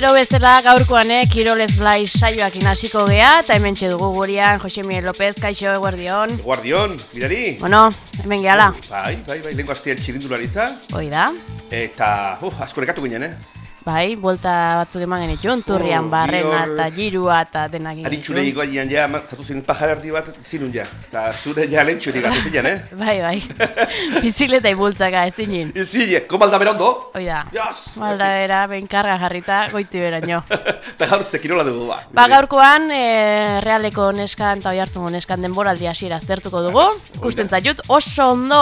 Astero bezala gaurkoan eh, Kiroles Blaiz saioak hasiko gea eta hemen dugu gurean Jose Miguel López, kaixo eguerdion. Guardión, mirari. Bueno, hemen gehala, Bai, bai, bai, lengo astian txirindularitza. hoi da. Eta, uh, asko nekatu ginen, eh? Bai, buelta batzuk eman genitxun, turrian Oh, barrena eta girua eta denak egin Aritxule genitxun. igualian ja, zatu zen pajar erdi bat zinun ja. Eta zure ja lentxurik gatu zinean, eh? Bai, bai, bizikleta ibultzaka ezin Zile, komalda bera ondo? Hoi da, Yes! malda bera, benkarga jarrita, goiti beraino. Eta gaur zekirola dugu, ba. Ba, gaurkoan, e, realeko neskan eta oihartzungo neskan denboraldi hasiera aztertuko dugu. Ikusten zaitut oso ondo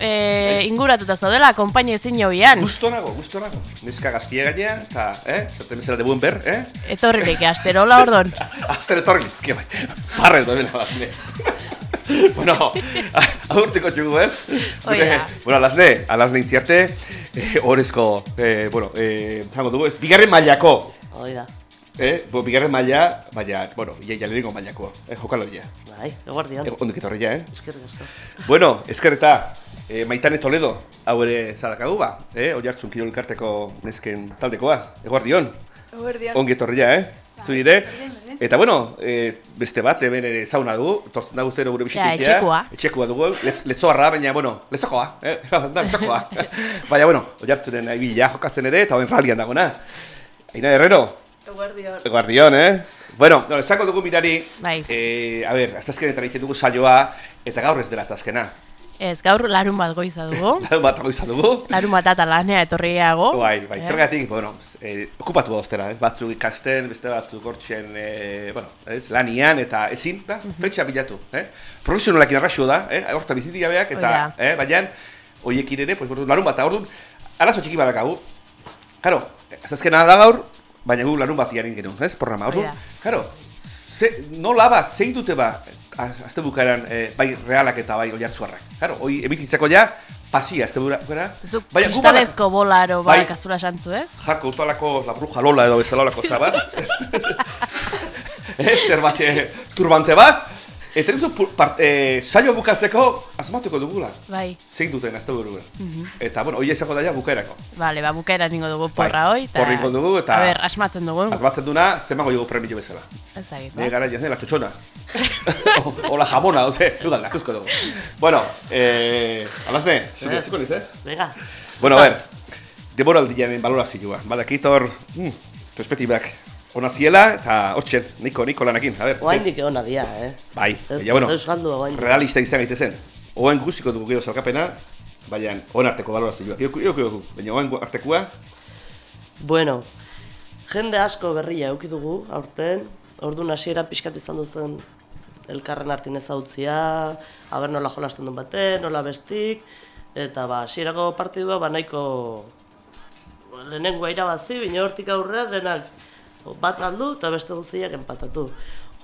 e, inguratuta zaudela, konpainia ezin jobian. Gusto nago, gusto nago. Neska gazkia gaina, eta, eh? Zaten bezala debuen ber, eh? Etorririk, asterola ordon. Azter etorri, ezke bai. Parre edo bela lazne. bueno, agurtiko txugu, ez? Hoi Gure- da. Bueno, alazne, alazne intziarte, eh, horrezko, eh, bueno, eh, zango dugu, ez, bigarren mailako, Hoi da, eh? Bo, bigarren maila, baina, bueno, ia jaleriko mailako, eh, jokalo bai, eguardian, Eh, ondik etorri ja, eh? eskerrik asko. Bueno, eskerreta, eh, Maitane Toledo, hau ere zarakagu ba, eh? Oiartzun kirol elkarteko nesken taldekoa, eguardion. Eguerdian. Ongi etorri ja, eh? Zure, Eta bueno, eh, beste bat, hemen ere zauna dugu, tortzen dago zero gure bisikitia. etxekoa. Etxekoa dugu, lez, lezoarra, baina, bueno, lezokoa, eh? da, lezokoa. baina, bueno, oiartzunen aibila jokatzen ere, eta hoen ralian dagona. Aina Herrero, Eguerdian. Guardión, eh? Bueno, no, esango dugu mirari, Bai. eh, a ber, aztazkenetan egiten dugu saioa, eta gaur ez dela aztazkena. Ez, gaur larun bat goiza dugu. Larun bat goiza dugu. Larun bat eta lanea etorriago. Bai, bai, Eh? zergatik, bueno, eh, okupatu da ostera, eh? batzuk ikasten, beste batzuk hortzen, eh, bueno, ez, lanian, eta ezin, da, fetxa bilatu, eh? Profesionalakin arraxo da, eh? horta bizitik gabeak, eta, da. eh, baina, hoiekin ere, pues, larun bat, eta orduan, arazo txiki badakagu. Karo, azazkena da gaur, baina gu larun bat egin genuen, ez, programa, Hoi orduan, da. karo, ze, nola ba, zein dute ba, azte bukaeran, eh, bai realak eta bai oiartzuarrak. Karo, hoi emititzeko ja, pasia, azte bukaera. Zuk Baina gu kristalezko bolaro Bai. bai. kasura santzu ez? Jako, utalako la bruja lola edo bezala olako zabat. eh, zer eh, turbante bat. Eta part, eh, saio bukatzeko asmatuko dugula. Bai. Zein duten azte buruen. Eta, bueno, hoi izango daia bukaerako. Bale, ba, bukaera ningo dugu porra Bai, hoi. porra ingo dugu eta- A ber, asmatzen dugu. Azbatzen duna, zenbago dugu premio bezala. Ez da gitu. Ne gara jazen, la txotxona. o, o la jamona, oze, dudan, lakuzko dugu. Bueno, eh, alazne, zure Eh. atziko niz, eh? Venga, Bueno, a ver, demoraldiaren balorazioa. Badakit hor, mm, perspektibak ona ziela, eta hortxen, niko, niko lanakin, a ver. oaindik egon adia, eh? Bai, ja, bueno, realista izan gaitezen. Oen guztiko dugu geho zalkapena, baina oen arteko balorazioa. Ioko, ioko, ioko, baina oen artekoa, Bueno, jende asko berria eduki dugu, aurten, orduan hasiera pixkat izan duzen elkarren artin ezautzia, aber nola jolasten duen baten, nola bestik, eta ba, hasierako partidua ba nahiko lehenengoa irabazi, bine hortik aurrera denak bat galdu eta beste guztiak enpatatu.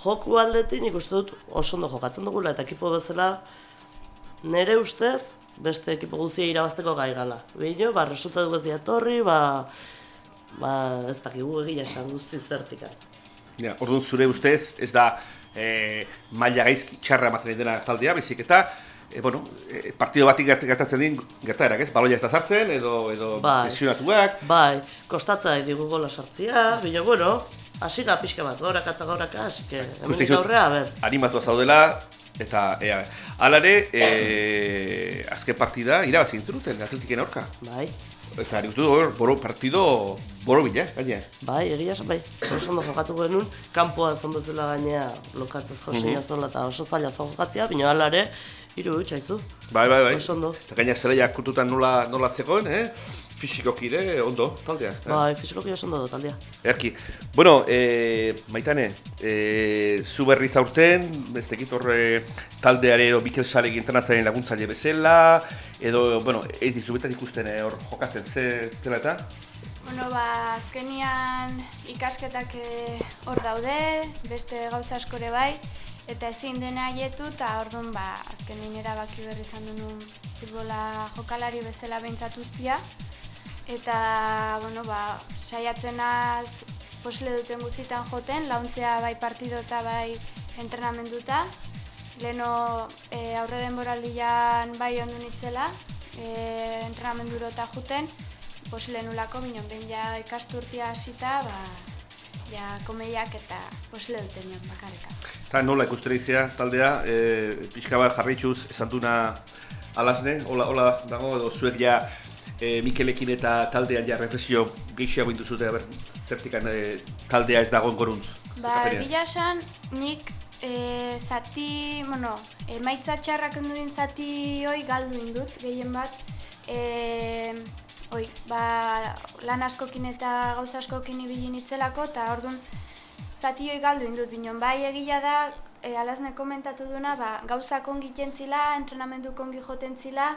Joku aldetik nik uste dut oso ondo jokatzen dugula eta ekipo bezala nere ustez beste ekipo guztia irabazteko gai gala. Bino, ba, resultatu ez diatorri, ba, ba, ez dakigu egia esan guzti zertikan. ja, orduan zure ustez, ez da eh, maila gaizki txarra ematen dena taldea, baizik eta, eh, bueno, eh, partido batik gert- gertatzen din gertaerak, ez? Baloia ez da sartzen, edo, edo Bai. lesionatuak, Bai, kostatza digu gola sartzia, bino, bueno, hasi da pixka bat, goraka eta goraka, hasi que, Uste hemendik dizut, aurrea, a ber. animatua zaudela, eta, ea, alare, e, azken partida, irabazi intzuruten, atletiken aurka. Bai, Eta nik uste dut hor, boro, partido, boro bila, gaina. bai, egia esan, bai, oso ondo jokatu genuen, kanpoa zon bezala gainea lokatzez josia zola eta oso zaila zon jokatzea, bino hala Hiru, txaizu. Bai, bai, bai. Oso ondo. Eta gaina zelaiak kontutan nola, nola zegoen, eh? Fizikoki ere, ondo, taldea. eh? Bai, fizikoki oso ondo da taldea. Erki. Bueno, e, maitane, e, zu berriz aurten, ez tekit hor e, taldeare edo Mikel Salek internatzaren laguntzaile bezala, edo, bueno, ez dizu betat ikusten eh, hor jokatzen, ze zela eta? Bueno, ba, azkenian ikasketak eh, hor daude, beste gauza askore bai, eta ezin dena haietu, eta orduan, ba, azkenin erabaki berri izan duen futbola jokalari bezala behintzat ustia. Eta, bueno, ba, saiatzen az posle duten guztietan joten, launtzea bai partido eta bai entrenamenduta. Leno e, aurre denboraldian bai ondu nitzela, e, entrenamenduro eta juten, posible nulako, binon, behin ja ikasturtia hasita, ba, ja komediak eta posible duten nion bakareka. Eta nola ikustera izea taldea, e, pixka bat jarraituz esan duna alazne, hola, hola dago, edo zuek ja e, Mikelekin eta taldean ja reflexio gehiago induzute, aber, zertikan e, taldea ez dagoen goruntz. Ba, egia esan, nik e, zati, bueno, emaitza txarrak duen zati hoi galdu indut, gehien bat. E, oi, ba, lan askokin eta gauza askokin ibili nitzelako, eta orduan zati hoi galdu indut, binon bai egia da, e, alazne komentatu duna, ba, gauzak ongi jentzila, entrenamendu ongi joten zila,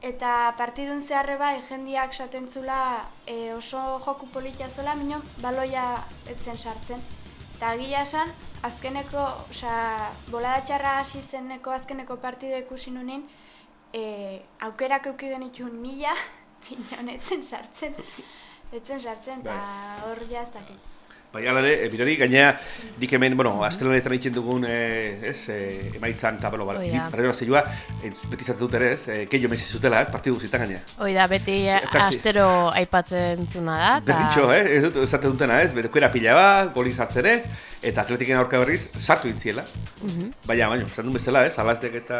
eta partidun zeharre bai jendiak satentzula e, oso joku politia zola, minon baloia etzen sartzen. Eta egia esan, azkeneko, osea, bolada txarra hasi zeneko azkeneko partida ikusi nunin, e, aukerak euki genituen mila, pinon etzen sartzen, etzen sartzen, eta hor ja ez dakit. Bai, ala ere, e, birari, gainea, nik hemen, bueno, astelanetan egiten dugun, e, ez, e, emaitzan, eta, bueno, ba, da. hitz, barrero zeioa, e, beti izaten dut ere, ez, e, keio mesi zutela, ez, partidu guztietan gainea. Hoi da, beti Kasi. astero aipatzen zuna da. ta- Berdintxo, eh? ez dut esaten dutena, ez, bedekuera pila bat, goli sartzen ez, eta atletiken aurka berriz, sartu intziela. Baina, baina, esan duen bezala, ez, alaztek eta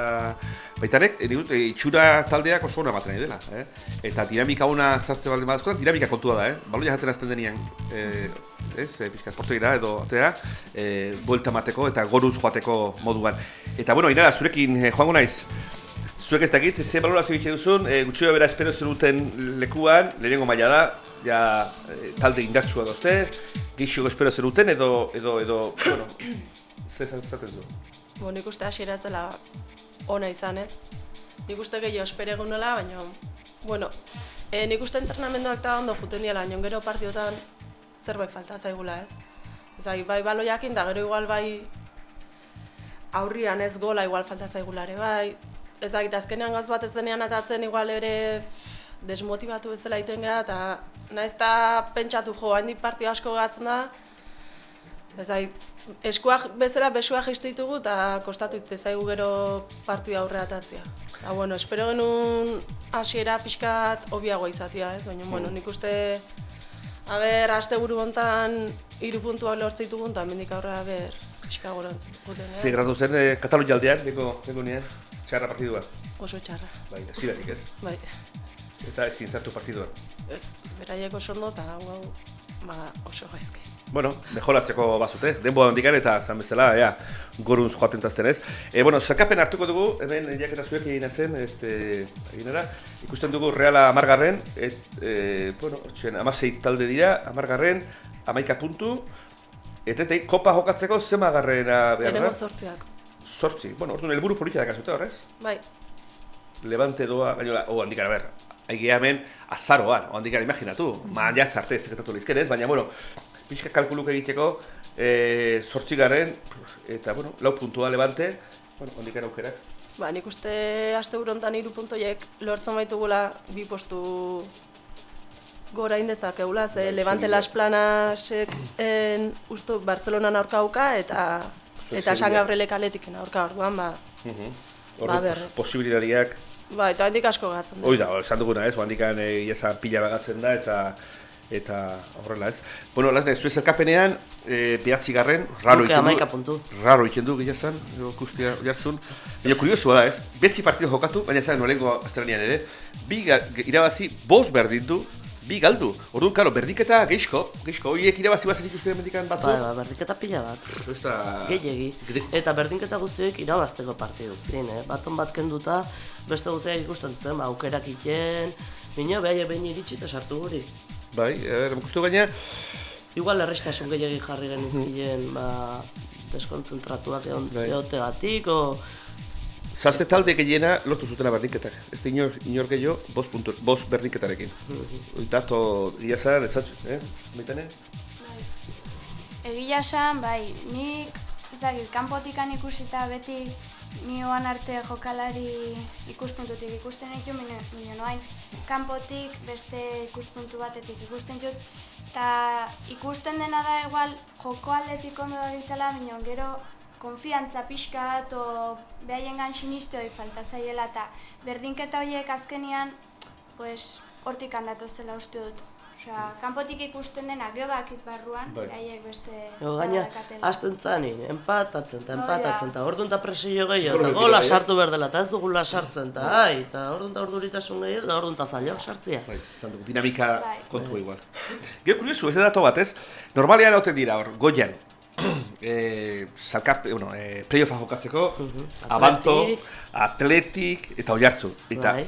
baitarek, e, nik dut, itxura taldeak oso ona ematen ari dela, eh? Eta dinamika ona zartze baldin badazkoa, dinamika kontua da, eh? Baloia jatzen azten denean, eh, ez, e, pixka portogira edo atera, e, buelta mateko eta goruz joateko moduan. Eta, bueno, Inara, zurekin eh, joango naiz, Zuek ez dakit, ze balorazio egite duzun, e, gutxio bera espero zenuten lekuan, lehenengo maila da, ja e, talde indartsua dozte, gixo espero zenuten edo, edo, edo, bueno, ze zaten du. Bo, nik uste hasiera ez dela ona izan ez. Nik uste gehiago espere egunela, baina, bueno, e, nik uste entrenamenduak eta ondo juten diela, baina gero partiotan zerbait falta zaigula ez. Ez bai, baloiakin, da gero igual bai aurrian ez gola igual falta zaigula ere bai. Ez dakit, azkenean gaz bat ez denean atatzen igual ere desmotibatu bezala egiten gara, eta naiz eta pentsatu jo, handik partio asko gatzen da, Ez da, eskuak bezala besuak jiste ditugu eta kostatu ite zaigu gero partida aurre atatzea. Eta, bueno, espero genuen hasiera pixkat obiagoa izatea, ez? Baina, bueno, nik uste, a ber, aste buru hontan hiru puntuak lortze ditugun, eta mendik aurre, a ber, pixka Ze eh? gradu zen, e, Katalunia aldean, deko, deko nien, txarra partidua. Oso txarra, Bai, zidatik ez. bai. Eta ezin zartu partiduan. Ez, beraiek oso ondo eta hau, hau, ba, oso gaizke. Bueno, mejoratzeko bazute, denboa handikan eta zan bezala, ea, goruntz joaten zazten ez. E, bueno, zerkapen hartuko dugu, hemen jak eta zuek egin zen, este, eginera, ikusten dugu Reala amargarren, et, e, bueno, txen, amasei talde dira, amargarren, amaika puntu, eta ez da, kopa jokatzeko zemagarrena behar Lehenengo da? zortziak, Zortzi. Bueno, orduan, helburu politia dakazute horrez. bai. Levante doa, gainola, oh, handikara ber, aigia hemen azaroan, o handikara imaginatu, ma ja zarte ez zekatatu lizkenez, baina, bueno, pixka kalkuluk egiteko, e, zortzigaren, eta, bueno, lau puntua Levante, bueno, handikara aukerak. Ba, nik uste aste honetan hiru puntoiek lortzen baitugula bi postu gora indezakegula, ze Bai, Levante. Las Planasek en, ustu Bartzelonan aurka auka eta eta San. Gabrielek aletiken aurka orduan, ba, Hor, Ba, berrez. posibilitateak, ba, eta handik asko gatzen hoi da, esan duguna ez, handikan e, iesa pila bagatzen da, eta eta horrela ez. Bueno, lasne, zuez elkapenean, e, behatzi garren, raro Nuke egiten hamaika du, puntu. raro egiten du gehazan, guztia jartzun. Baina kuriosua da ez, betzi partido jokatu, baina zaren nolengo asteranean ere, bi irabazi, bost berdin du, Bi galdu. Orduan, karo, berdiketa geizko, geizko, horiek irabazi bazen ikusten emendikan batzu. Bai, ba, berdinketa pila bat. Ez da... Gehiegi. Eta berdinketa guztiek irabazteko partidu zin, eh? Baton bat kenduta, beste guztiak ikusten zen, ba, aukerak iten, Bino, behai behin iritsi eta sartu guri. Bai, eh, ikustu gaina, Igual errestasun gehiagi jarri genizkien, ba, deskonzentratuak egon, Bai. egotegatik, o... zazte talde gehiena lortu zutela berdinketak. Ez da inor, inor gehiago, bost, puntu, bost berdinketarekin. Dato, gila zara, ez zatzu, eh? Baitane? Egia esan, bai, nik, ezagit, kanpotikan ikusita beti ni oan arte jokalari ikuspuntutik ikusten ditu, baina noain kanpotik beste ikuspuntu batetik ikusten dut, eta ikusten dena da igual joko aldetik ondo da ditzela, baina gero konfiantza pixka bat, o behaiengan siniste hori falta zaiela, eta berdinketa horiek azkenian, pues, hortik handatoztela uste dut. Osea, kanpotik ikusten dena, gero bakit barruan, Bai. behaiek beste... Ego gaina, hasten zanin, empatatzen eta empatatzen, eta orduan eta presio gehiago, eta gola sartu behar dela, eta ez dugula sartzen, eta ai, eta orduan eta orduritasun gehiago, eta orduan eta zailo, sartzea. Bai, izan dugu, dinamika Bai. kontua igual. Gero kuriosu, ez da dato bat, ez? Normalean hauten dira hor, goian, eh, salkap, bueno, eh, playoffa jokatzeko, abanto, atletik eta oiartzu. Eta, Bai.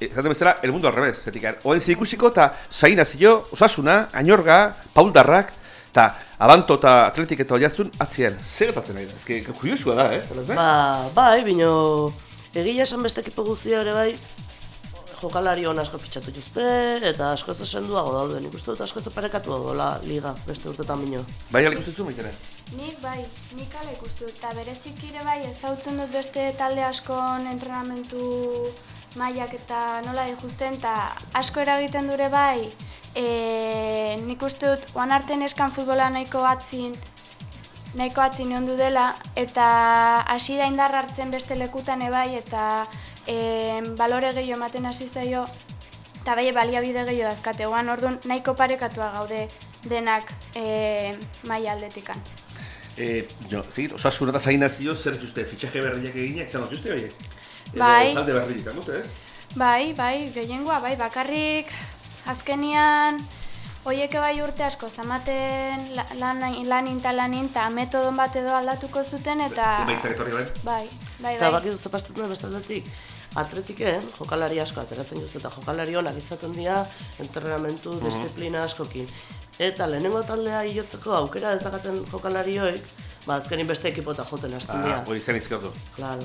eh, esaten bezala, el mundo al revés, zetik, oen ikusiko eta zain zio, osasuna, añorga, pauldarrak, eta abanto eta atletik eta oiartzun atzian. Zer gertatzen nahi da? Ez que, kuriosua da, eh? Ba. Ba, bai, bino, egia esan beste ekipo guztia ere bai, jokalari hon asko fitxatu dituzte, eta asko ez senduago daude, nik uste dut asko ez parekatu dola liga, beste urtetan bino. Bai, alik uste zu, maitene? Nik bai, nik ala ikustu dut, eta berezik ere bai ezautzen dut beste talde askon entrenamentu mailak eta nola ikusten, eta asko eragiten dure bai, e, nik uste dut, oan arte neskan futbola nahiko atzin, nahiko atzin ondu dela, eta hasi da indar hartzen beste lekutan ebai, eta e, balore gehiago ematen hasi zaio, eta bai baliabide gehiago dazkate, oan orduan nahiko parekatua gaude denak e, maila aldetikan. Eh, jo, zigit, osasuna eta zain zio, zer dituzte, fitxaje berriak eginak, izan dituzte horiek? Edo Bai. talde berri izan dute, ez? Bai, bai, gehiengoa, bai, bakarrik azkenian hoiek bai urte asko zamaten la- lan, lanin eta lanin eta metodon bat edo aldatuko zuten eta... Emaitzak etorri bai. Bai, bai, Eta bai. baki duzu pastatzen beste aldetik, atletiken jokalari asko ateratzen dut eta jokalari onak izaten dira entrenamentu, disiplina askokin. Eta lehenengo taldea hilotzeko aukera ezakaten jokalariok, ba azkenin beste ekipota joten hasten Ah, dira. hori izan izkatu. Claro.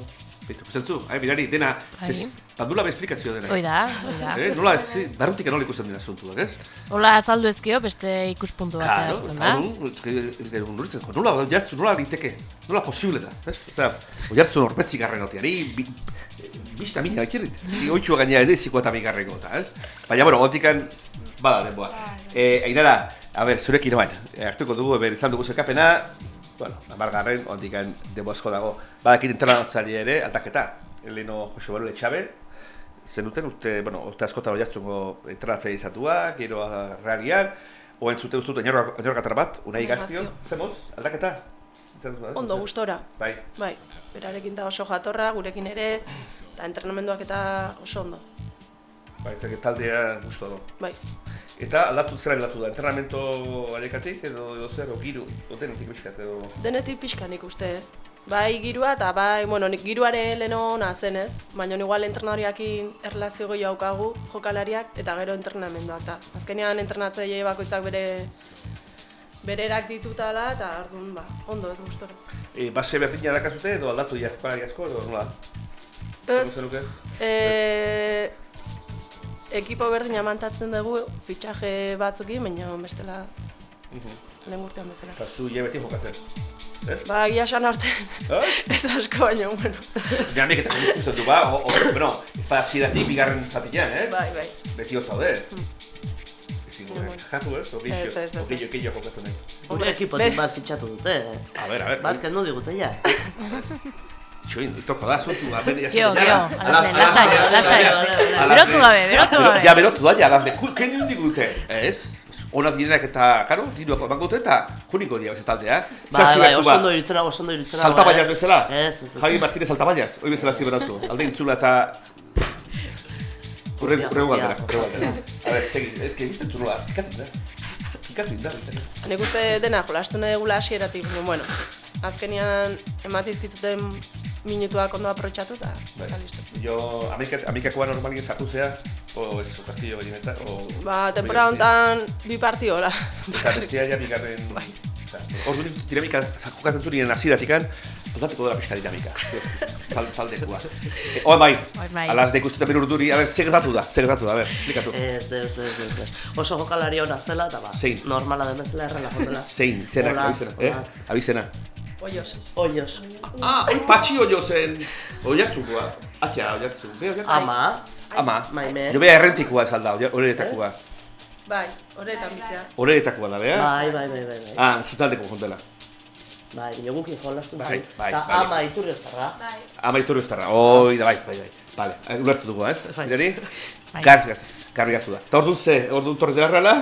Bitu, ikusten ai, mirari, dena, Bai. zez, bandula be esplikazio dena. Hoi da, hoi da. Eh, nola, ez, barrutik nola ikusten dira asuntuak, ez? Hola azaldu ezkio beste ikuspuntu bat Claro, hartzen da. claro, nuritzen, jo, nola, jartzu, nola liteke, nola posible da, ez? Osea, oiartzu norbetzik garren otiari, bi, bista mina, ekirrit, oitxua gainera edeziko eta bigarreko, eta, ez? Baina, bueno, otikan, bada, denboa. Eh, Ainara, a ber, zurekin oain, eh, hartuko dugu, eber, izan dugu zekapena, bueno, amargarren, ondikan denbo asko dago, badakit entrenatzari ere, aldaketa, Eleno Jose Manuel Etxabe, zenuten uste, bueno, uste askotan oiartzungo entrenatzaile izatua, gero ah, realian, oen zute ustut oinorgatar bat, unai gaztio, zemoz, aldaketa? Ondo, gustora. Bai, Bai, berarekin da oso jatorra, gurekin ere, eta entrenamenduak eta oso ondo. bai, zake taldea gustu dago. Bai, Eta aldatu zera aldatu da, entrenamento arekatik edo, edo zer, o giru, o denetik bizkat edo... denetik pixka nik uste. Bai girua eta bai, bueno, nik giruare leno ona zenez, baina igual entrenariakin erlazio gehiago daukagu jokalariak eta gero entrenamenduak da. Azkenean entrenatzaile bakoitzak bere bererak ditutala eta orduan ba, ondo ez gustora. E, base berdina dakazute edo aldatu jarkolari asko edo nola? Ez, Zenuke? e, ekipo berdina mantatzen dugu fitxaje batzukin, baina bestela Mhm. lehen urtean bezala. Eta zu beti jokatzen. Ez? Ba, egia esan arte, Ah? ez asko baina, bueno. Dinamik eta ikusten du, ba, o, o, bueno, ez bada ziratik bigarren zatian, eh? Bai, bai. Beti hor zaude. Ezin Mm, gure, bueno. jatu ez, ez. ogillo jokatzen nahi. Gure ekipotik bat fitxatu dute, eh? A ber, a ber, Bat kendu digute ja. Txoin, itoko da, kio, ala- ala- alazne, lasai, lasai. Berotu gabe, berotu Bero- gabe. Ja, berotu da, ja, alazne, Ku- kendu indik dute, ez? Ona direnak eta, karo, diruak emango dute eta juniko dira beste taldea. Bai, bertu oso ba. ondo iritzen nago, oso ondo iritzen nago. Saltabailaz eh? bezala? Ez, ez, ez. Javi Martínez Saltabailaz, hoi bezala ziberatu. Alde intzula eta... Urren Ja, galdera, ja. urren galdera. A ver, segi, ez que guztetu nola, pikatu da. Pikatu indar, indar. Nik uste dena jolastu nahi gula hasieratik, bueno, azkenian ematizkizuten minutuak ondo aprotxatu eta Bai. listo. Jo, amikak, amikakoa normalien sartu zea, o ez, o Castillo gehieneta, o... Ba, temporada honetan bi partiola. Eta bestia ja bigarren... Bai. Ordu nik uste dinamika, jokatzen zu nire hasieratik aldatuko dela pixka dinamika. Tal, taldekoa. E, Oa bai, Oi, bai. alaz de ikusten ben urduri, a ber, zer gertatu da, zer gertatu da, a ber, esplikatu. Ez, ez, ez, ez, ez. Oso jokalari ona zela, eta ba, Zein? normala den bezala errela jotela. Zein, zera, abizena, eh? Abizena. Oios. Oios. Ah, oi, patxi oio zen, oiartzukoa. Atia, oiartzu, be oiartzu. Ama, Ama, Maime. jo beha errentikoa salda, horretakoa. Bai, horretan bizia. Horretakoa da, bea? bai, bai, bai, bai. Ah, zutaldeko jontela. Bai, bine gukin jolastu Bai, bai, Eta bai. ama iturrioztarra. Bai. Ama iturri estarra, oi, da, bai, bai, bai. Vale, eh, ulertu dugu, ez? Bai. Neri? Bai. Garz, garz, garbi gatu da. Eta orduan ze, orduan torri dela rala,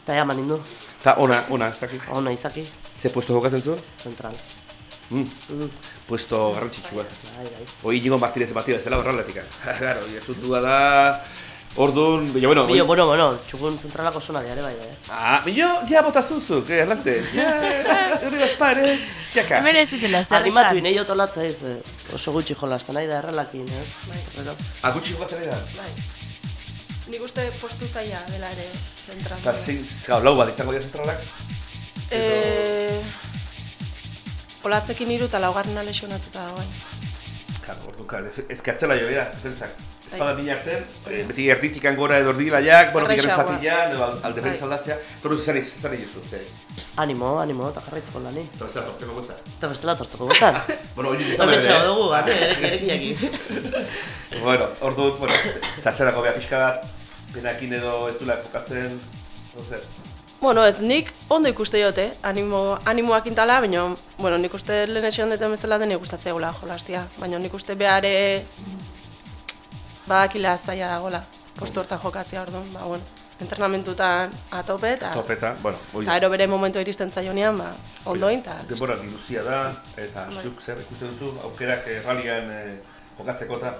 Eta eman nindu. eta ona, ona, ez dakit. Ona izaki, Ze puesto jokatzen zuen? zentral. Mm, Mm, puesto garrantzitsua. bai, bai. Hoi Inigo Martínez batida ez dela horrelatik. Claro, hoi esuntua da... Orduan, baina, bueno... Bilo, hoi- bueno, bueno, txukun zentralako zona diare bai, eh? Ah, baina, ja bota zuzuk, eh, erlaste. Ja, hori bazpar, eh? Jaka. Hemen ez zitela zer esan. inei otolatza ez, eh, oso gutxi jolasten nahi da errelakin, eh? Bai. Ah, gutxi jokatzen ari da. Bai. Nik uste postu zaila dela ere zentral. Eta zein, gau, lau bat izango dira zentralak. Eh, Olatzekin hiru eta laugarrena lesionatuta dagoen. Claro, ordu, claro, ez que atzela jo, bera, defensak. Ez Bai. bada mina hartzen, eh, beti erditikan gora edo erdilaiak, bueno, bigarren zatian, edo al- alde Bai. aldatzea. Toruz zari, zari juzu, ze. Animo, animo, eta jarraitzeko lani. Eta bestela, torteko gotza. Eta bestela tortuko gutan. Bueno, hori izan Hemen txago bere, dugu, gane, ereki, ereki, ereki. eh? Bueno, ordu, bueno, eta zerako beha pixka bat, penakin edo ez dula jokatzen, no zer. Bueno, ez, nik ondo ikuste jote, animo, animoak intala, baina, bueno, nik uste lehen esan duten bezala den gustatzea gula jolastia. Baina nik uste behare badakila zaila dagoela, postu hortan jokatzea orduan, ba, bueno, entrenamentutan atope eta Topeta, bueno, hoi. eta bere momentu iristen zaionean, ba, ondoin, eta Denbora diluzia da, eta Bai. zuk zer ikusten duzu, aukerak eh, rallian eh, jokatzeko eta...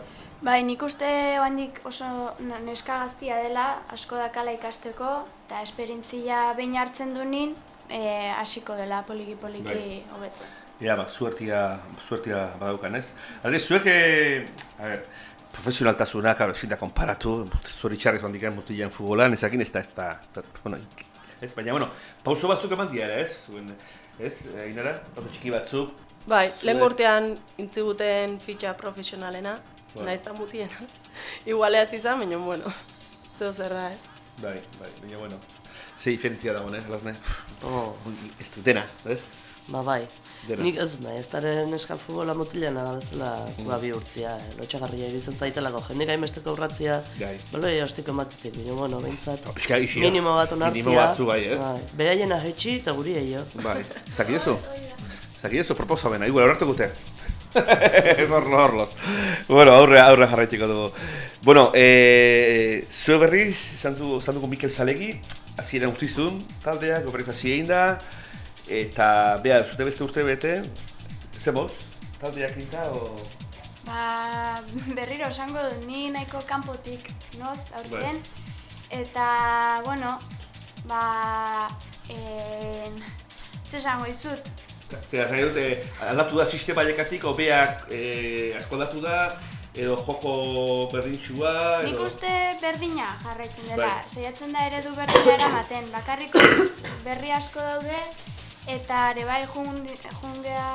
Bai, nik uste oandik oso neska gaztia dela, asko dakala ikasteko, eta esperintzia behin hartzen du nin, eh, hasiko dela poliki-poliki Bai. hobetzen. Ja, ba, suertia, suertia badaukan, ez? Alde, zuek, eh, a ver, profesionaltasuna, claro, ezin da konparatu, zori txarrez bandikan mutilean futbolan, ezakin ez da, ez da, bueno, ez, baina, bueno, pauso batzuk eman dira, ere, ez? Zuen, ez, ainara, pauso txiki batzuk, bai, lehen urtean intziguten fitxa profesionalena, Bai. naiz eta mutiena. Igualeaz izan, baina, bueno, zeo zer da ez. bai, bai, baina, bueno, ze diferentzia dago, ne, lasne, Oh, ez du, dena, ez? ba bai. Dena. Nik ez dut nahi, ez daren eskal futbola mutilena da bezala ba, bi urtzia, eh? lotxagarria iruditzen zaitelako, jende gainbesteko urratzia, Gai. baloi ostiko ematetik, baina, bueno, behintzat, ixia. minimo bat onartzia, Minimo batzu, bai, ez? bai. Beraien ahetxi eta guri eio. Bai, zakiezu? Zakiezu proposamena, igual horretu gute. Horlo, horlo. Bueno, aurre, aurre jarraitiko dugu. Bueno, eh, zue berriz, izan du- izan dugu Mikel Zalegi, hasieran utizun taldeak, goberez hasi egin da, eta, beha, zute beste urte bete, zemoz, taldeak inta, o... Ba, berriro esango dut, ni nahiko kanpotik noz aurten. Bai. Eta, bueno, ba, en, ze esango izut, Zera, nahi dute, aldatu da sistema jakatik, obeak eh, asko aldatu da, edo joko berdintxua, nik edo... uste berdina jarraitzen dela. Bai. Saiatzen da eredu berdina eramaten, bakarrik berri asko daude, eta ere bai jun- jungea,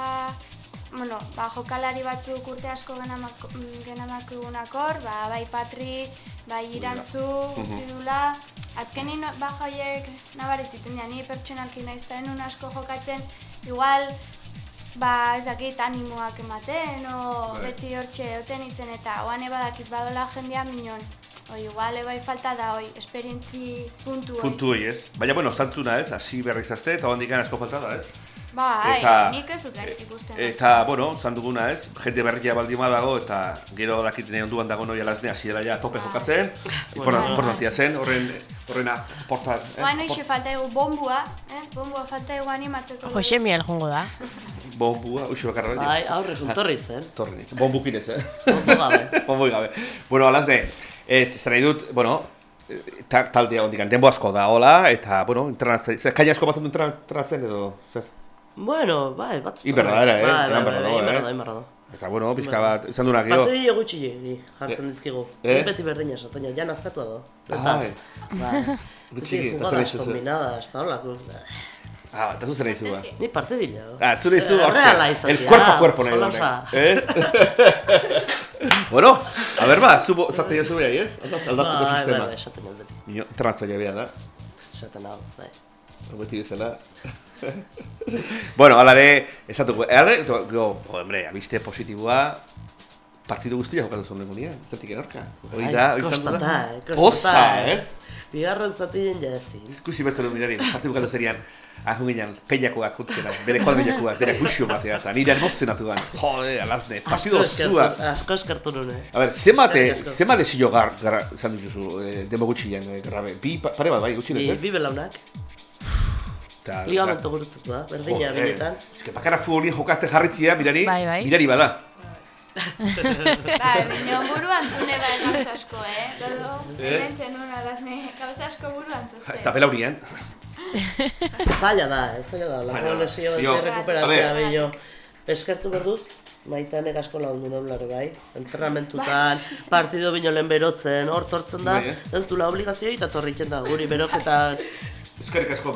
bueno, ba, jokalari batzuk urte asko genamak- genamakugunak hor, ba, bai Patri, bai Irantzu, utzi dula, azkenin ba joiek nabarituten dira, ni pertsonalki naiz da asko jokatzen, igual, ba, ez dakit animoak ematen, o Bai. beti hortxe egoten itzen eta oan badakit badola jendea minon. Oi, igual bai falta da, oi, esperientzi puntu hoi. Puntu hori, ez? Baina, bueno, zantzuna, ez? Hasi berriz azte, eta handik asko falta da, ez? Bai, Eta- nik ez dut gaizki ikusten. Eta, bueno, zan duguna, ez? Jende berria baldima dago, eta gero dakiten onduan dago noia lasne, hasi dela ja tope jokatzen. Important, importantia zen, horren, horren aporta... Oan hoxe falta egu bombua, eh? Bombua falta egu animatzeko. Jose Miel jongo da. Bombua, uxi bakarra Bai, aurre juntorri zen. Torri nintzen, bombukin ez, eh? Bombo gabe. Bomboi gabe. Bueno, alasne, Ez, ez nahi dut, bueno, ta, taldea ondikan, denbo asko da, hola, eta, bueno, entrenatzen, zer, kaina asko batzen du entrenatzen edo, zer? Bueno, bai, bat. Iberra ere, eh? Bai, bai, bai, bai, iberra eh? iberra da. Eta, bueno, pixka bat, izan dunak gero. Partidile gutxi ni jartzen dizkigu. Eh? Beti berdina esaten, ja nazkatua da. Ai. Bai. Gutxi, Beti eta zer jugadas nahi zuzu? combinadas, eta holako. Ah, eta zu zer nahi zu, ba? Ni partidile. Ah, zure izu, Eh, hortxe, el cuerpo a cuerpo nahi duenek. Eh? bueno, a ber, ba, zu zate jo zure, ez? Aldat- Aldatzeko Bai, sistema. Bai, bai, esaten dut beti. Nio, entrenatzailea bea da, Esaten hau, bai. Beti bezala. bueno, alare, esatuko, alare, to- go, hombre, abiste positiboa, partidu guztia jokatu zuen egunean, zetik erorka. Hori Bai, da, hori kostata, da. eh, kostata, Poza, eh. ez? Bigarren zatien ja ezin. Ikusi bertzen dut mirari, partidu bukatu zerian, ahun ginen, peinakoak juntzena, bere kuadrilakoak, bere kusio batea, eta nire emozionatu gan. Jode, alazne, zua. eskertu- Asko eskertu nuen, eh. A ber, zemate, Eskerrik asko. zema lezio gar, gar, zan dituzu, eh, demo gutxian, eh, grabe. Bi, pa- pare bat, bai, gutxinez, Bi, ez? bi belaunak, Ta- ligamento gurutzatu da, berdina, Joder, benetan. Ez que bakara futbolien jokatzen jarritzia, mirari, Bai, bai. mirari bada. Bai, baina buru antzune bai gauza asko, eh? Dodo, Eh? hemen zenun alazne, gauza asko buru antzuzte. Eta belaurien. Zaila da, eh, zaila da, da. lesio Bio, bat a rekuperatzea ver. billo. Eskertu berdut, maitanek asko lagundu noblare bai, entrenamentutan, partido bino lehen berotzen, hor tortzen da, Bai, eh? ez du la obligazioa eta torritzen da, guri beroketa, Eskerrik asko.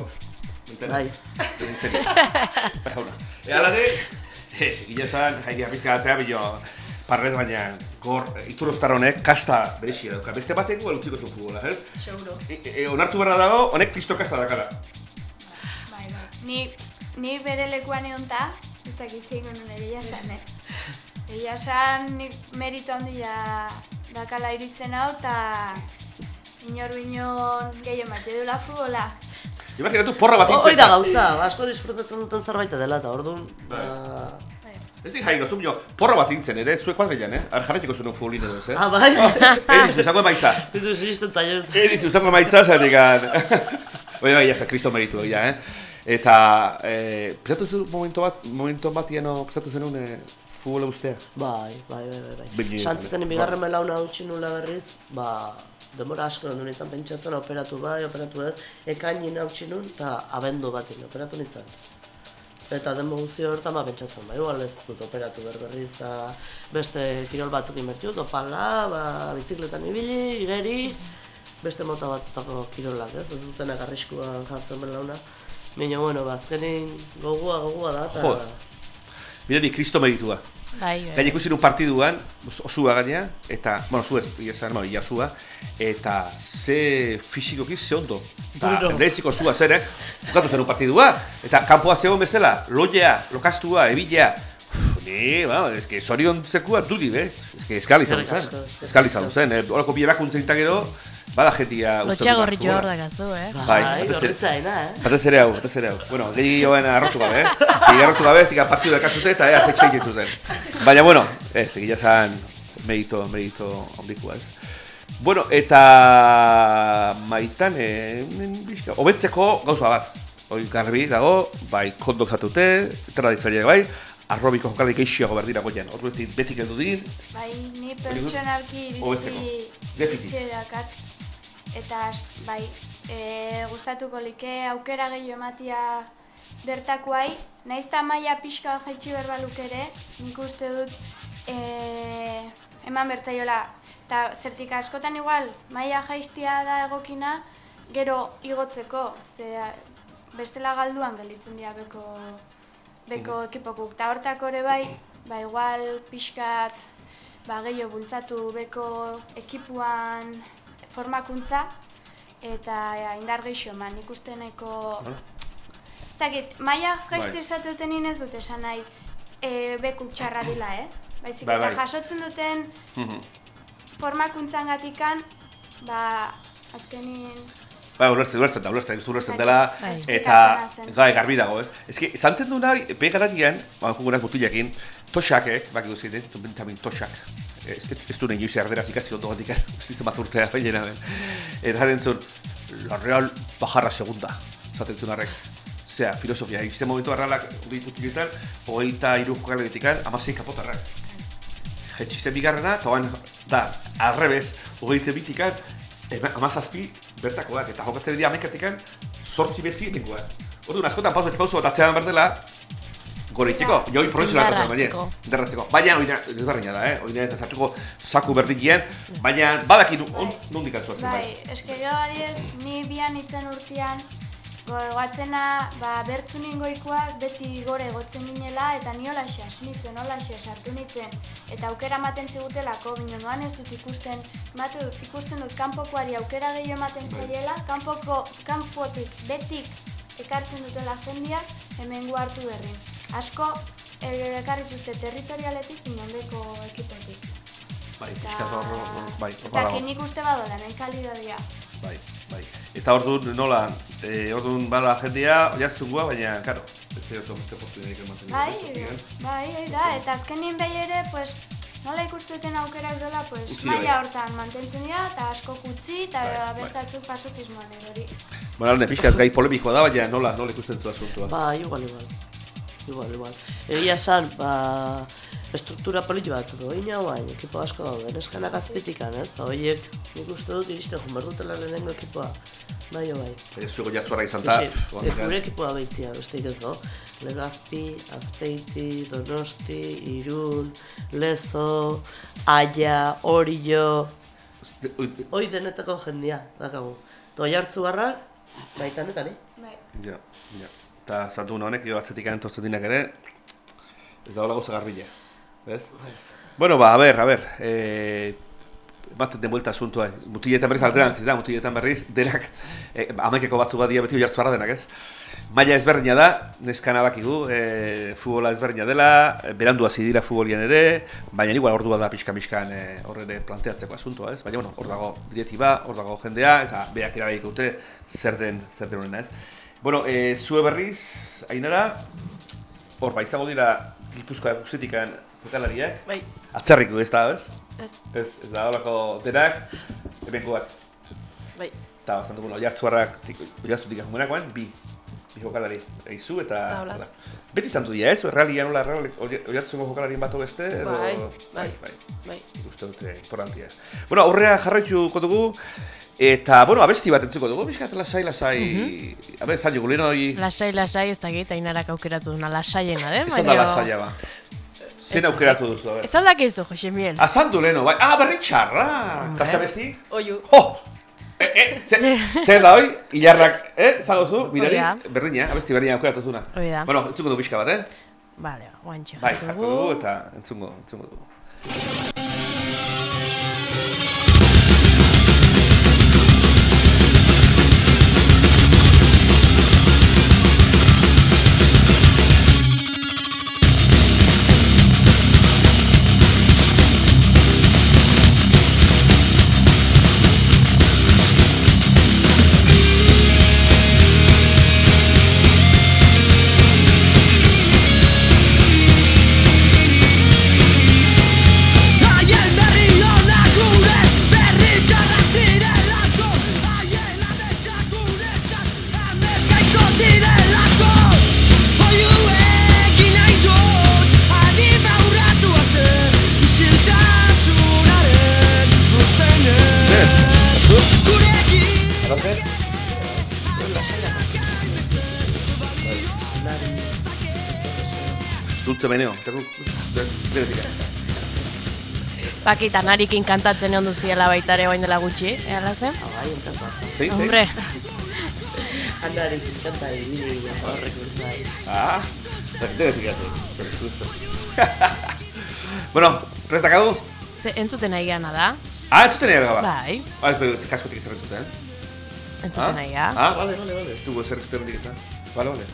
Bai. En serio. Jauna. E alare, ez, gila zan, jaiki apizkatzea, bilo, parrez baina, gor, iturroztar honek, kasta berexia dauka. Beste batek igual utziko zuen futbola, ez? Seguro. E, e, onartu barra dago, honek kristo kasta dakala. Bai, bai. Ni, ni bere lekuan egon ta, ez dakit zein nuen egia esan, eh? Egia esan, nik meritu handia dakala iritzen hau, eta inor binon gehiago mate dula futbola. Imaginatu porra bat Hoi da gauza, asko disfrutatzen duten zerbait dela eta orduan, Bai. ba... Bai. Ez di jaino, zu porra bat intzen ere, zuek kuadrilan, eh? Ar jarretiko zuen futbolin edo, ez, eh? Ah, bai? Edizu, zango emaitza. Du zizten zailo. Edizu, zango emaitza, zatik gan. Bai, bai, jazta, kristo meritu egia, eh? Eta, eh, pesatu zu momento bat, momento bat iano, pesatu zenun, eh, futbola ustea? Bai, bai, bai, bai, bai. Santzeten bigarren belauna utzi nula berriz, ba, denbora asko landu nintzen pentsatzen operatu bai, operatu ez, ekainin utzi nun, eta abendu batin operatu nintzen. Eta denbo guzti horretan ba pentsatzen, ba, igual ez dut operatu berberriz, eta beste kirol batzuk inbertiu, dopala, ba, bizikletan ibili, igeri, beste mota batzutako kirolak, ez, ez dutenak arriskuan jartzen belauna. Baina, bueno, ba, azkenin gogua, gogua da, eta... Mirari, kristo meritua. Bai, bai. Gaina ikusi nun partiduan, osua gaina, eta, bueno, zu ez, iazan, bueno, iazua, eta ze fisikoki ze ondo. Eta, Duro. endreziko osua zer, eh? Bukatu zen un partidua, eta kanpoa zegoen bezala, loia, lokastua, ebilea, Ni, ba, ez que zorion zekua dudi, be? Ez que eskali zen. Eskali zen, eh? Horako bi gero, bada jentia Lotxagorri jo hor dakazu, eh? Bai, Bai, batez ere- gorritzaena, eh? Batez ere hau, batez ere hau. Bueno, gehi joan arrotu gabe, eh? Gehi arrotu gabe, ez dika partidu dakazute eta ea sexei dituten. Baina, bueno, ez, egila zan merito, merito ondikua, ez. Bueno, eta maitan, eh, bizka, hobetzeko gauza bat. Hoi garbi dago, bai kondok zatute, traditzaile bai, arrobiko jokaldik eixioago berdira goian. Ordu ez dit betik heldu din, Bai, ni pertsonalki Hobetzeko. iritzi Defiti. Eta, bai, e, gustatuko like aukera gehiago ematia bertakoai. Naiz eta maila pixka jaitsi berbaluk ere, nik uste dut e, eman bertzaiola. Eta zertik askotan igual, maila jaistia da egokina, gero igotzeko, ze bestela galduan gelditzen dira beko, beko ekipokuk. Eta hortako ere bai, ba igual pixkat ba, gehiago bultzatu beko ekipuan formakuntza eta ja, indar gehiago eman. Nik uste nahiko... Zagit, maia jaizte Bai. esate duten ez dut esan nahi e, bekuk txarra dila, eh? Baizik Bai, eta bai. jasotzen duten formakuntzan gatikan, ba, azkenin... Bai, ulertzen, ulertzen da, ulertzen, ulertzen dela, Bai. eta, gai, garbi dago, ez? Ez ki, zanten du nahi, behi garatian, ba, jugunak mutilekin, toxakek, baki guzti den, bentamin toxak, ez, ez, ez du nahi joize arderaz ikasi ondo gatik, ez dizen bat urtea, baina ben. Eta zaten zuen, la real bajarra segunda, zaten zuen arrek. Zea, filosofia, izten momentu arralak mutiletan, hogeita iru jokaletikan, amasei kapotarrak. jetxi zen bigarrena, eta da, arrebez, hogeite bitikan, amazazpi bertakoak, eta jokatzen dira amekatikan, sortzi betzi emengoak. Orduan, askotan pauzu beti pauzu bat atzean berdela, gore itxeko, joi profesionalak Indarra zen, baina, indarratzeko. Baina, oina, ezberdina da, eh? Oina ez da sartuko saku berdikien, baina badaki nu, on, nondik atzua zen, Bai, bai. eske gero adiez, ni bian itzen urtean, goatzena, ba, bertzu ningoikoak beti gore gotzen ginela, eta ni holaxe hasi nitzen, holaxe sartu nitzen, eta aukera ematen zigutelako, bino noan ez dut ikusten, emate dut, ikusten dut kanpokoari aukera gehiago ematen zaiela, kanpoko, kanpotik, betik ekartzen dutela jendiak, hemen hartu berri. Asko, eh, ekarri zuzte territorialetik, inondeko ekipetik. Bai, pixkat hor, hor, hor, bai, hor. Bai, bai. Eta orduan, nola, e, orduan bala jendea, oiartzungoa, baina, karo, ez dut beste oportunitateik ematen. Bai, dut, bai, hori da, eta azkenin behi ere, pues, nola ikustuten aukerak dela, pues, Utzi maila bai. hortan mantentzen dira, eta asko utzi, eta Bai, bai. bestatzuk pasotismoan erori. Bueno, alde, pixkat gai polemikoa da, baina nola, nola ikusten zu asuntua. Ba, igual, igual. Igual, igual. Egia esan, ba, estruktura polit bat, doina guain, ekipo asko daude, neskanak azpitikan, ez? Eta horiek, nik uste dut, iriste behar dutela lehenengo ekipoa. Bai, bai. Ez zuego jatzuara izan da. Ezi, e, gure ekipoa behitzia, besteik ez do. Legazpi, Azpeiti, Donosti, Irun, Lezo, Aia, Orio, hoi denetako jendia, dakagu. Toi hartzu barrak, baita netari. Bai. Ja, ja. Eta zatu honek, jo atzetik antortzen dinak ere, ez da hola goza garbila. Ez? Bueno, ba, a ber, a ber, eh, bat den buelta asuntua, mutiletan berriz alderantzi da, mutiletan berriz, denak, eh, amekeko batzu bat beti oiartzu denak ez. Maila ezberdina da, neskana bakigu, eh, futbola ezberdina dela, eh, berandu hasi dira futbolian ere, baina igual ordua da pixka-pixkan eh, hor ere planteatzeko asuntua ez, baina bueno, hor dago direktiba, hor dago jendea, eta beak erabik dute zer den, zer den honena ez. Bueno, eh, zue berriz, ainara, hor, ba, izango dira Gipuzkoa guztitikan jokalariak, Bai, atzerriko ez da, ez? ez, Ez, ez da horako denak, ebenkoak. bai. Eta bazan dugun, oiartzuarrak, oiartzutik ahumunakoan, bi. Bi jokalari, eizu eta... Eta hala. Beti izan du dira, ez? Realia nola, oiartzuko jokalarien bat beste, edo... Bai, bai, bai. bai. Bai. Uste dute, importantia. Bueno, aurrea jarraituko dugu, eta, bueno, abesti bat entzuko dugu, bizkat lasai, lasai... Mhm. A ber, zailu, gulenoi... Lasai, lasai, ez dakit, ainarak aukeratu duna lasaiena, eh? Ez da lasaia ba. Zen aukeratu duzu, a ber. Ez aldak ez du, Jose Miel. Azandu leheno, bai. Ah, berri txarra! Eta ze abesti? Oiu. Jo! Eh, eh, ze, zer da hoi? Ilarrak, eh, zagozu, mirari, berdina, abesti berdina aukeratu zuna. Hori da. Bueno, entzuko du pixka bat, eh? Vale, guantxe Bai, jarko dugu eta entzungo, entzungo dugu. Pakita narikin kantatzen egon duziela baita ere oain dela gutxi, ehala zen? Bai, entzako. Zein, zein? Hombre, Handari zizkanta ibili horrek bai. Ah, denetik atu. Justo. bueno, prest dakadu? ze, entzuten nahi gana da. Ah, entzuten ere gaba. Bai, Ah, ez behu, kaskotik ezer entzuten. entzuten nahi ga. Ah, vale, vale, vale. Ez dugu ezer entzuten hendik eta. Vale, vale.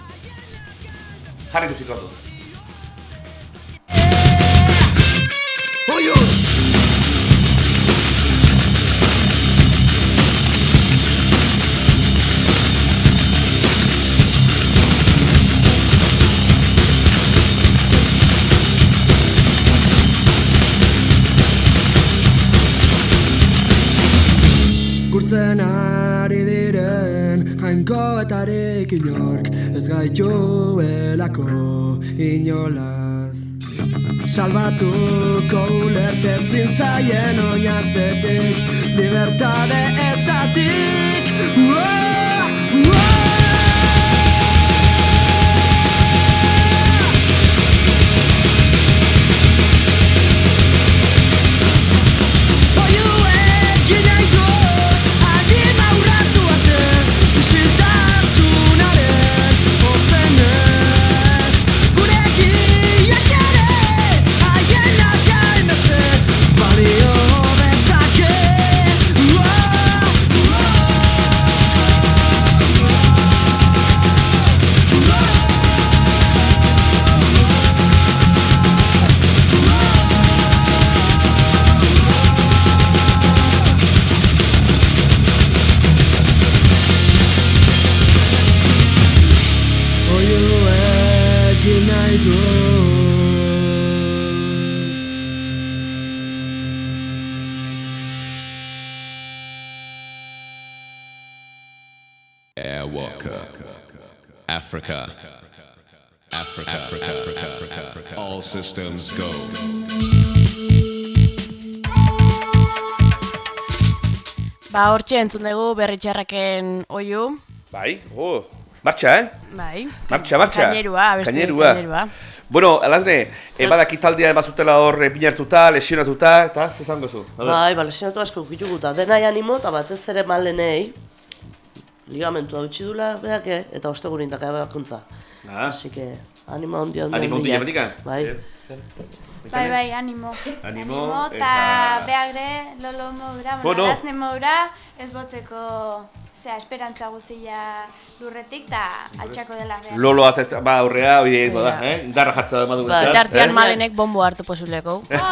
Jarri duziko Gurtzen ari diren jainkoetarik inork Ez gaituelako inolaz. Salbatuko ulerke ezin zaien oinazetik Libertade ezatik. Uah, Hortxe entzun dugu berritxarraken oiu. Bai, oh, martxa, eh? Bai. Martxa, martxa. Kainerua, beste Kainerua. kainerua. Bueno, alazne, e, badaki taldea bazutela hor eh, binartuta, lesionatuta, eta ze zango zu? Bai, ba, lesionatu asko ukituguta. Denai animo eta batez ere malenei ligamentua utzi dula beak, eh, eta ostegurin daka bakuntza. Ah. Así que animo handi handi Animo handia handiak. hemendikan? Bai. Eh, zer? Bai, bai, animo. Animo, eta beagre, lolo modura, Bueno. bueno, lazne modura, ez botzeko, zera, esperantza guzia lurretik, eta altxako dela behar. Lolo atetz, ba, aurrea, hori egin bada, eh? Indarra jartza da madu behintzat, Eta artean eh? malenek bombo hartu posibleko. Oida,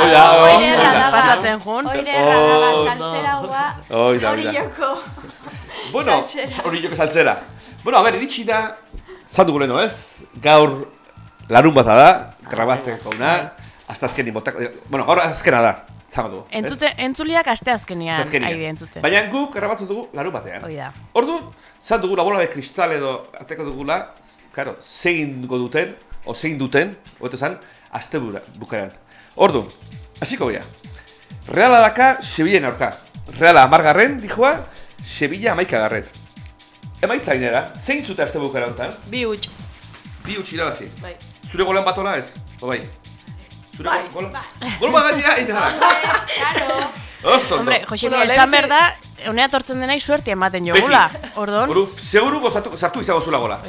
Hoi da, oire hoi da. erra daba. Pasatzen jun. Erra daba, Oh. salsera hua, hori joko. Bueno, Salsera. hori joko saltzera. Bueno, a ber, iritsi da, zan dugu leheno, ez? Gaur larun bata da, grabatzeko una, hasta azkeni botak, eh, bueno, gaur azkena da, zango ez? Entzute, entzuliak aste azkenean, Azkenean. aide entzute. Baina guk grabatzen dugu larun batean. Hoi da. Ordu, zan dugu bola de kristal edo ateko dugula, karo, zegin duten, o zegin duten, hobeto zan, azte bukaran. Ordu, hasiko gea. Reala daka, Sevilla aurka. Reala amargarren, dijoa, Sevilla amaikagarren. Emaitza inera, zein zute azte bukara honetan? Bi huts. Bi utxi irabazi. Bai. Zure golan bat ola ez? O bai? Zure Bai, gol, gola? Gol bat gainera, inara. Claro. Oso, ondo. Hombre, Jose Miguel, esan ze- behar da, honea tortzen denai suerte ematen jogula. Ordon? Oru, seguru gozatu, sartu izango zula gola.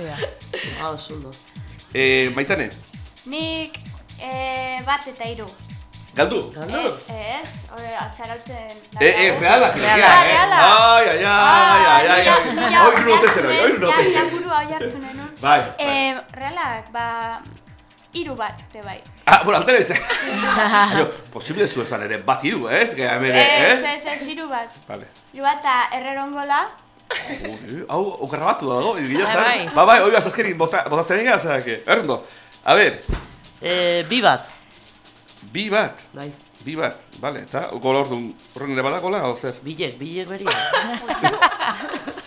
Ah, oso. Eh, maitane, Nik eh, bat eta hiru. galdu? Galdu? Eh, ez, hori zarautzen... Eh, eh, realak, Reala, eh? reala. Ai, ai, ai, ai, ai, ai. Hoi note zer, hoi note Ja, zer. burua hoi hartzen enun. Bai, bai. Eh, realak, ba, hiru bat, ere bai. Ah, bueno, altera izan. Aio, posible zu esan ere, bat hiru, ez? Gea hemen, Ez, ez? ez, ez, hiru bat. Vale. Hiru bat, eta errerongola, Hau, okarrabatu dago, gila Bai, zan. bai. Ba, bai, hoi azazkerin bota, botatzen egin, ozera, que, errendo. A ver, Eh, bi bat. bi bat, Bai. bi bat, vale, eta gol orduan, horren ere bada gola, hau zer? Bilek, bilek beria.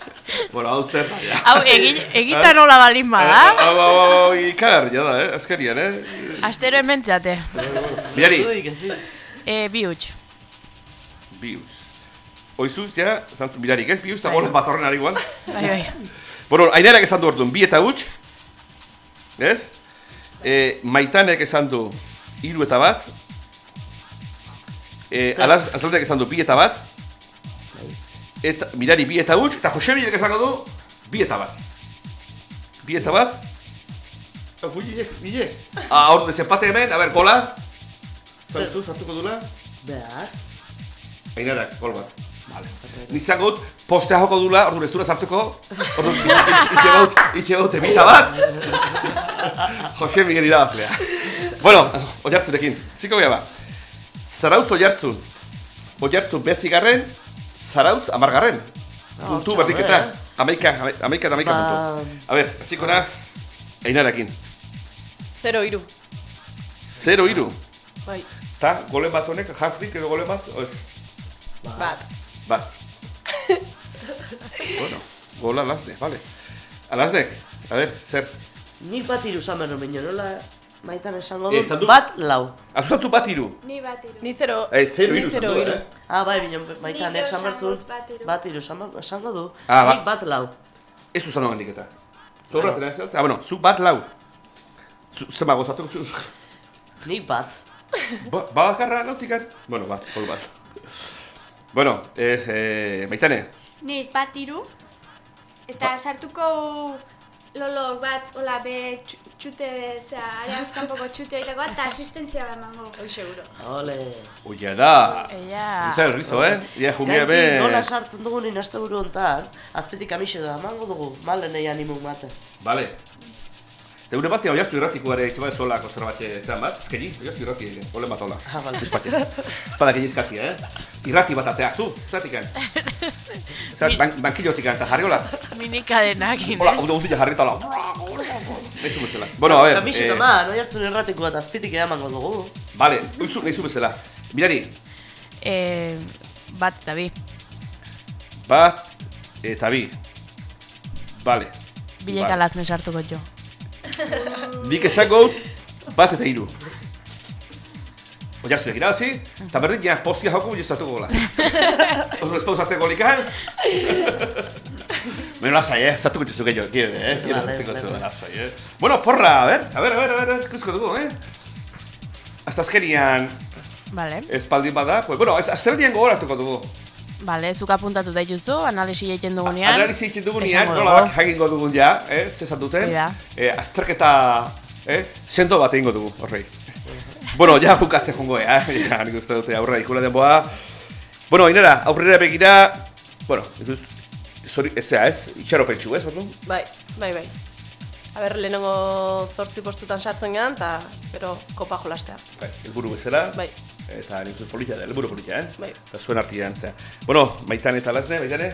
Bueno, hau zer, ja. Hau, egi, egita nola balin bada. Hau, hau, hau, ikagarria da, eh, azkarian, eh? Astero hementzate. Mirari, Uy, que sí. E, bi huts. bius. Oizuz, ja, zantzu mirarik, ez? Bius, eta Bai. gola bat horren ari igual. Bai, bai. Bueno, ainerak esan du orduan, bi eta huts, ez? E, maitanek esan du hiru eta bat. E, alaz, azaldeak esan du bi eta bat. Eta, mirari bi eta huts, eta Jose Bilek esango du bi eta bat. Bi eta bat. Hau, Bile, bile. Ah, ordu desempate hemen, a ber, gola. Zartu, zartuko dula. Behar. Ainarak, gol bat. Vale. Nizan gut, postea joko dula, ordu ez dura sartuko, ordu itxe gaut, itxe gaut, ebita bat. Jose Miguel irabazlea. bueno, oiartzunekin, ziko gea ba. Zarautz oiartzun, oiartzun behatzigarren, zarautz amargarren. Puntu txau, berdiketa, eh? amaika, amaika eta amaika Ba- puntu. A ber, hasiko naz, Ainarakin. Zero hiru. Zero iru. Bai. Ta, golen bat honek, hat-trick edo golen bat, o ez? Bat. Bat. bueno, gola Alasne, vale. Alasnek, a ver, zer. Nik bat iru zamen baina nola Maitan esango Eh, dut, du- bat lau. Azutatu bat iru. Ni bat iru. Ni zero, Eh, zero ni iru zero hiru. eh? Ah, bai, bine, maitan Nik esan esango bertzun, bat hiru. bat iru esan- esango du. Ah, ba- Nik bat lau. Ez du zan gandik eta. Zorra tena ez Ah, bueno, zu bat lau. Zema gozatuko zu. Nik bat. Ba, bakarra nautikan? Bueno, bat, hor bat. Bueno, eh, eh, baitane, Ni bat iru. Eta sartuko lolo bat, hola, be txu- txute, zera, arean kanpoko txute egiteko bat, eta asistentzia bat emango. Hoi seguro. Ole. oia da. Eia. Iza el rizo, eh? Ia jungia be... Nola sartzen dugun inazte buru hontan, azpetik amixe da emango dugu, malen nahi animuk mate. Vale. Eure batean oiaztu irratiko ere itxema ezolako zer bat ezan bat, ezkeni, oiaztu irrati ere, ole bat hola. Ah, bale. Espatia. Espada gehi eskazia, eh? Irrati bat ateak zu, zeratikan. Zer, ban, bankillotikan eta jarri hola. Minikadenak, Hola, Inez. hau da jarri eta hola. Ezu bezala. Bueno, a ver, Kamixe eh, toma, noi hartzen erratiko bat azpetik emango dugu. vale, uizu, nahizu bezala. Mirari, Eh, bat eta bi. bat eta bi. Vale. Bilek Vale. alazne sartuko jo. Nik esango dut, bat eta hiru. Oiartu egin irabazi, eta berdin ja postia joko biluztatuko gola. Oso espauzatzen golikan. Bueno, lasai, eh? Zatuko txuzu gehiago, quiere, eh? Quiere, Vale, zatuko vale. zu, lasai, eh? Bueno, porra, a ver, a ver, a ver, a ver, ikusko dugu, eh? Hasta azkenian Vale. espaldin bada, pues, bueno, ez astelenian gogoratuko dugu. Vale, zuk apuntatu dituzu, analisi egiten dugunean. Analizi egiten dugunean, nola bak jakingo dugun ja, eh? Zesan duten. Da. Eh, azterketa, eh? Sendo bat egingo dugu, horrei. bueno, ja bukatzen jongo, eh? Ja, nik uste dute aurrera ikula denboa. Bueno, inera, aurrera begira, bueno, zori, ez zera, ez, itxaro pentsu, ez, orduan? Bai, bai, bai. Aber, lehenengo zortzi postutan sartzen gehan, eta gero kopa jolastea. Bai, helburu bezala. Bai. Eta nik uste polita da, helburu polita, eh? Bai. Eta zuen artian, zera. Bueno, maitan eta lasne, baitane,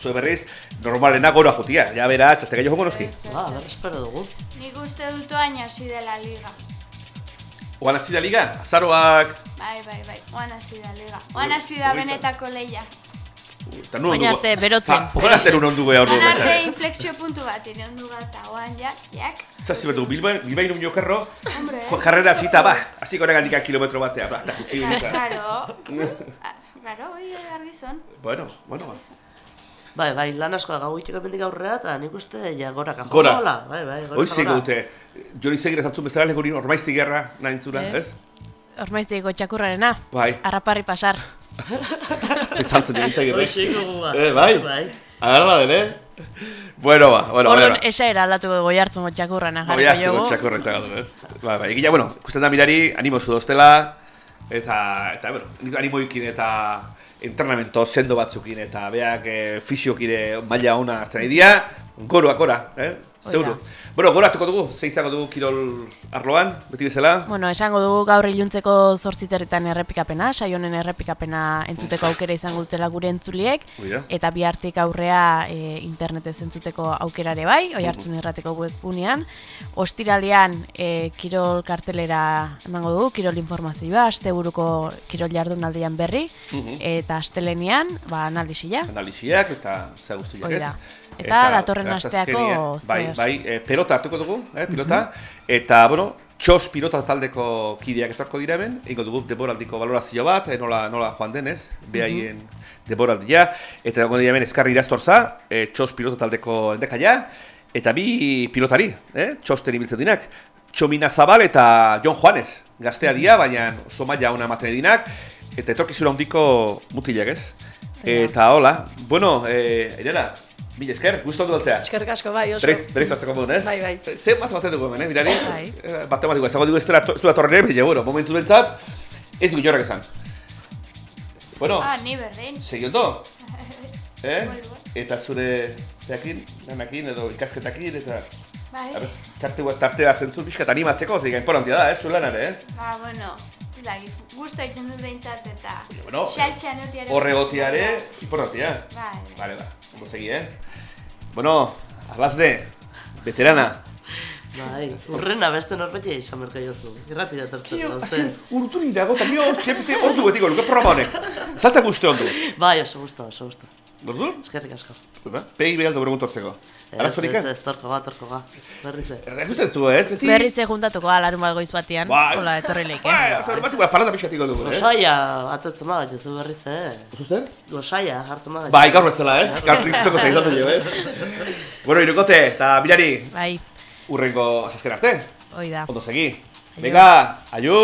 zue berriz, normalena gora jotia, ja beratz, ez tegaio joko noski. Ah, ber, espero dugu. Nik uste dut oain hasi dela liga. Oan hasi da liga, azaroak, Bai, bai, bai, oan hasi da liga. Oan hasi da benetako leia. Eta nun Baina arte, berotzen. Oan arte nun ondu geha orduan. arte inflexio puntu bat, ine ondu gata, oan ja, jak. Zazi bat dugu, Bilbain, un jokerro, karrera zita, ba, hasi gora gandik kilometro batea, ba, eta kutsi Ka- duka. Karo, Ah, karo, hoi argizon. Bueno, bueno, ba. Bai, bai, lan asko da gau itxeko mendik aurrera, eta nik uste ja gora kajo. Gora. Bai, bai, gora Hoi zeik dute, jori zegira zantzun bezala leguri ormaizti gerra nahi entzuna, Eh. ez? Ormaiztiko txakurrarena. Bai, Arraparri pasar. Zegira. Hoi zeiko guba. Eh, bai? Bai. Agarra den, eh? Bueno, ba, bueno, Orduan, bueno. esa era aldatuko dugu jartzen txakurrana Hoi jarriko hartzeko jogu. txakurra eta gatu, ez? Ba, ba, egia, bueno, ikusten da mirari, animo zu dostela, eta, eta, bueno, nik animoikin eta entrenamento sendo batzukin, eta beak e, fisiokire maila ona hartzen nahi dira, goroak gora, eh? Zeuru. da. Bueno, goratuko dugu, ze izango dugu kirol arloan, beti bezala. Bueno, esango dugu gaur iluntzeko zortziterretan errepikapena, saionen errepikapena entzuteko aukera izango dutela gure entzuliek, Hoi da. eta bihartik aurrea e, internetez entzuteko aukerare bai, oi hartzun irrateko webgunean. Ostiralean e, kirol kartelera emango dugu, kirol informazioa, asteburuko kirol jardunaldian berri, Mhm. eta astelenean, ba, analizia. Analiziak eta ze guztiak, ez? Da. Eta datorren asteako Bai, bai, e, pelota hartuko dugu, eh, pilota. Eta, bueno, txos pilota taldeko kideak etorko dira hemen, egingo dugu deboraldiko valorazio bat, eh, nola, nola joan denez, behaien deboraldia. Eta dago dira hemen eskarri iraztorza, e, txos pilota taldeko endekaia, eta bi pilotari, eh, txosten ibiltzen dinak. Txomina Zabal eta Jon Juanes, gaztea dira, baina oso maila ona ematen dinak, eta etorkizuna handiko mutilak ez. Eta hola, bueno, eh, Irela, mila esker, guztu ondo altzea. Eskerrik asko, bai, oso. Berez, berez hartzeko modun, ez? Bai, bai. Ze bat baten dugu hemen, eh, mirari? Bai. Eh, ezago dugu ez dela ez duela torren ere, baina, bueno, momentu bentzat, ez dugu jorak ezan. Bueno, Ah, ni berdin. segi ondo? Eh? Eta zure zeakin, lanakin edo ikasketakin, eta... Bai. A ber, tarte bat tarte hartzen zu, pixka, eta animatzeko, zeika importantia da, eh, zure lanare, eh? Ba, bueno, ez dakit, gusto egiten dut behintzat eta bueno, xaltxean otiare. Horregotiare, importantia. Bai. Vale, ba, ondo segi, eh? Bueno, arlazde, veterana. Bai, urrena beste norbetia izan berka jozu. Irratira tertzen, Kio, hazen urturi dago, eta nio, txepizte ordu betiko, luke programa honek. Zaltzak uste ondu. Bai, oso gusta, oso gusta. Ordu? Eskerrik asko. Pegi behar dobro tortzeko. Ez, Arazorik? ez, ez, torko ga, torko ga. Berriz ez. Errakusten zu, ez, beti? Berriz ze juntatuko alarun bat goiz batean, Bai. hola, etorri leike. Bai, eta bat, ba, parada pixatiko dugu, eh? Gosaia, atetzen maga, jezu berriz ez. Oso zer? Gosaia, hartzen maga. Bai, gaur bezala, ez? Gaur kristoko zaizatu jo, ez? bueno, irukote, eta birari, Bai, urrengo azazken arte. hoi da. Ondo segi. Venga, aio!